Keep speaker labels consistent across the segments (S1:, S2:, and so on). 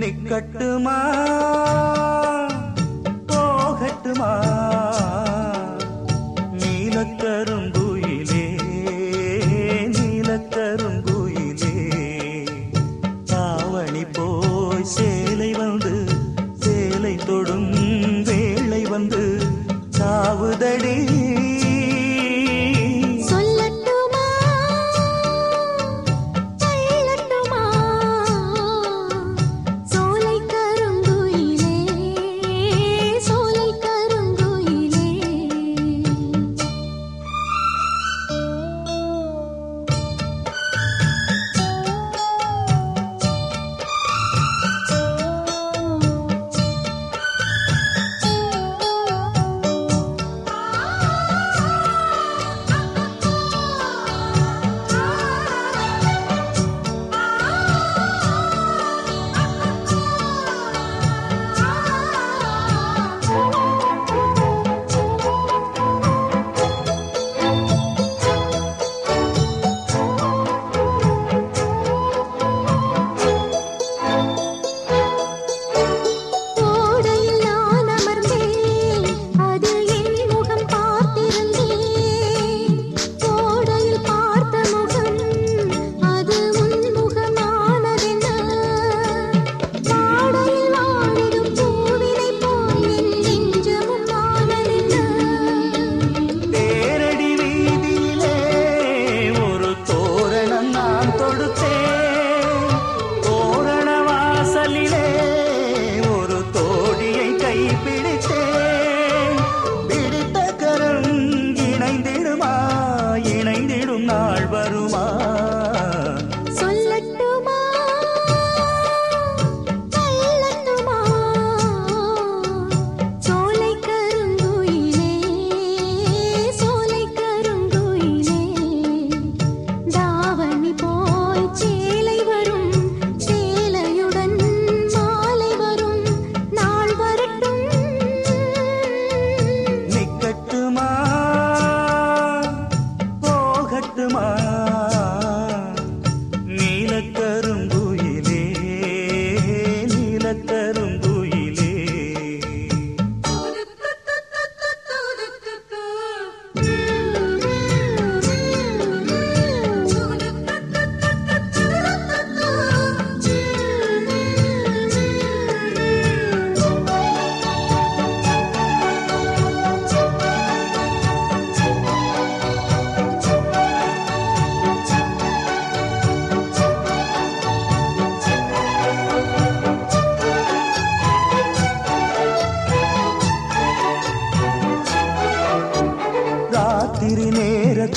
S1: நிக்கட்டுமா? போகட்டுமா? நீலக்கருங்குயிலே நீலக்கருங்குயிலே தாவணி போய் சேலை வந்து சேலை தொடும் வேளை வந்து சாவுதடி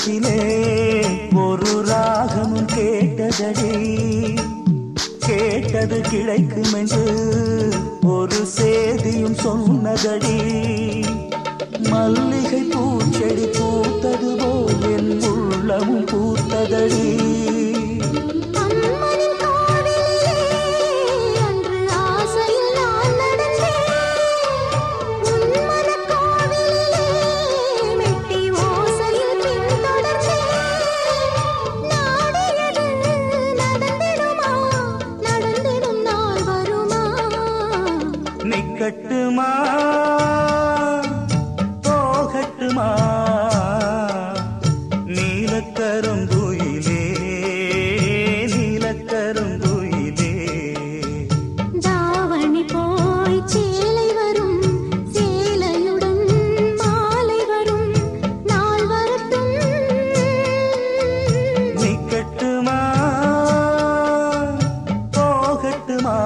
S1: உள்ளத்திலே ஒரு ராகமும் கேட்டதடி. கேட்டது கிடைக்கும் என்று ஒரு சேதியும் சொன்னதடி. மல்லிகை பூச்செடி பூத்தது போல் என் உள்ளமும் பூத்ததடி. நிக்கட்டுமா போகட்டுமா? நீலக்கருங்குயிலே நீலக்கருங்குயிலே
S2: தாவணி போய் சேலை வரும் சேலையுடன் மாலை வரும் நாள் வரட்டும்.
S1: நிக்கட்டுமா போகட்டுமா?